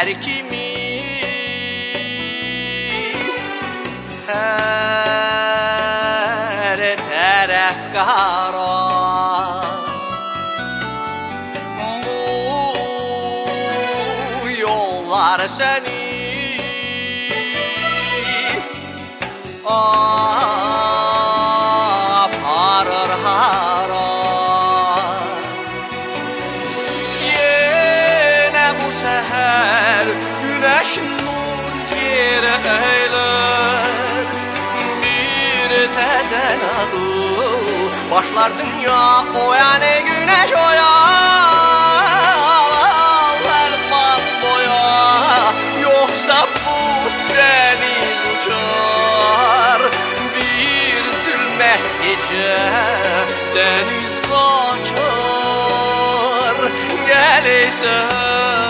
seher kimi Her taraf kara Bu yollar seni güneş nur yere eyler Bir tezen adı başlar dünya o yani güneş oyalar bak boya Yoksa bu deniz uçar. Bir sülme gece deniz kaçar. Geleysen,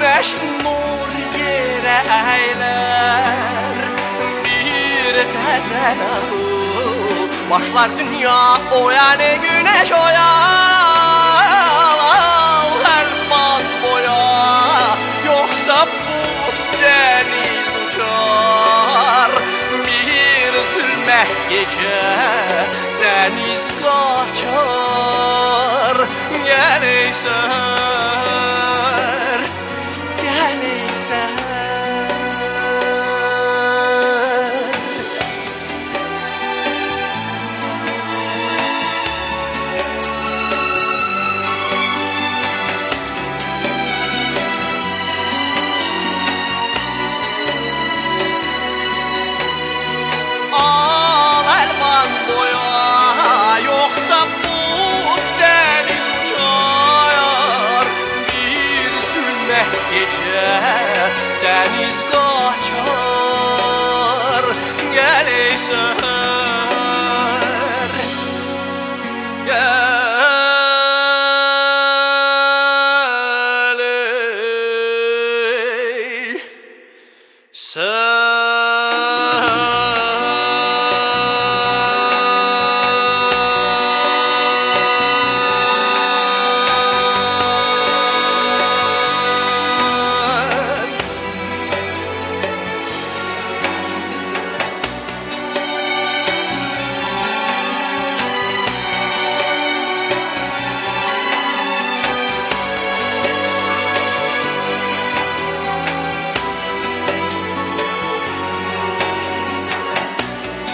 güneş nur yere eyler Bir tezen ağı başlar dünya o yani güneş oyar Her bak boya yoksa bu deniz uçar. Bir sülmeh gece deniz kaçar. Geleyser, gece deniz kaçar. Geleysen